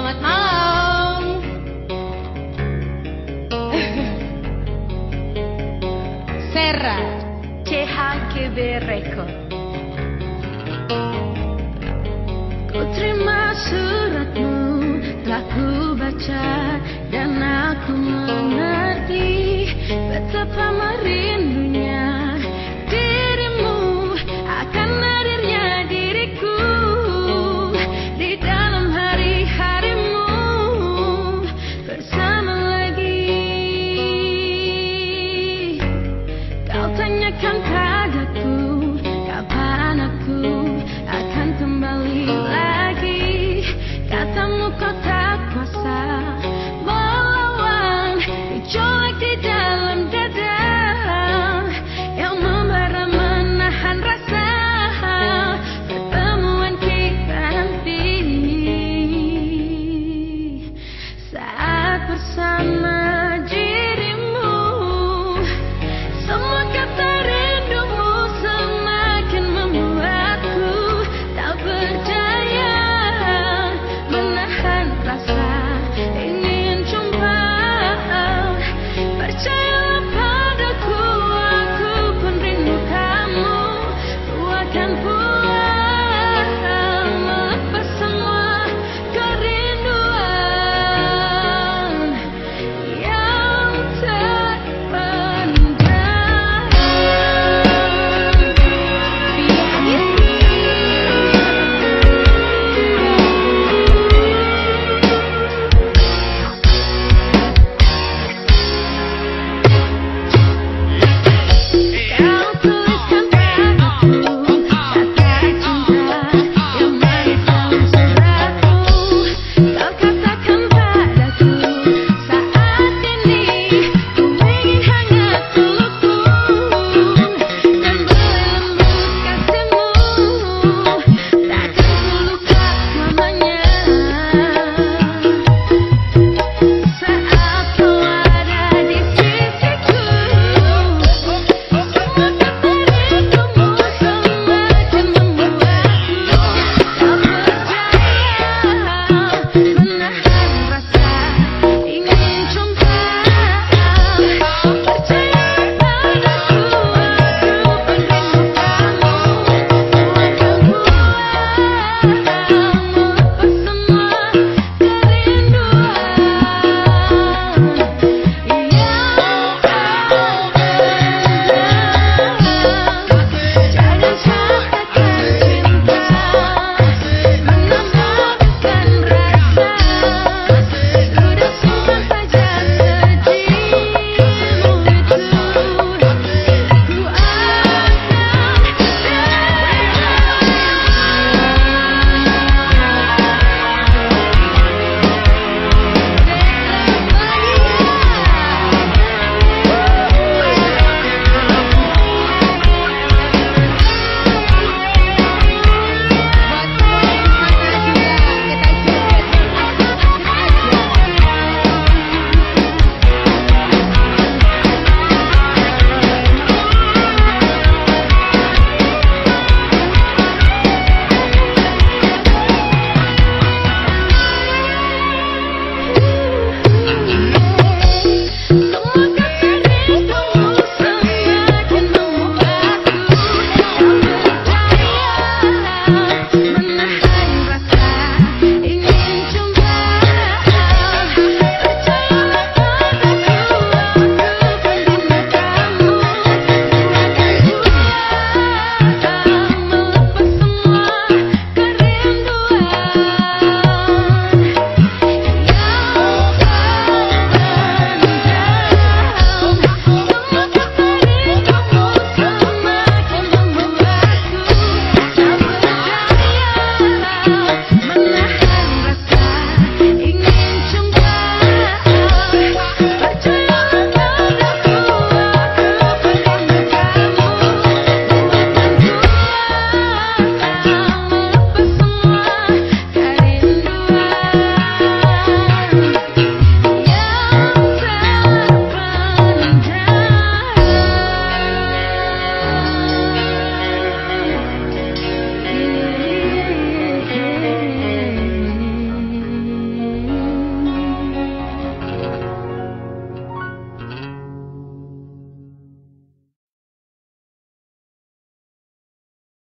Selamat malam. Serra. CHKB Record Ku terima suratmu Telah ku baca Dan aku mengerti Betapa meri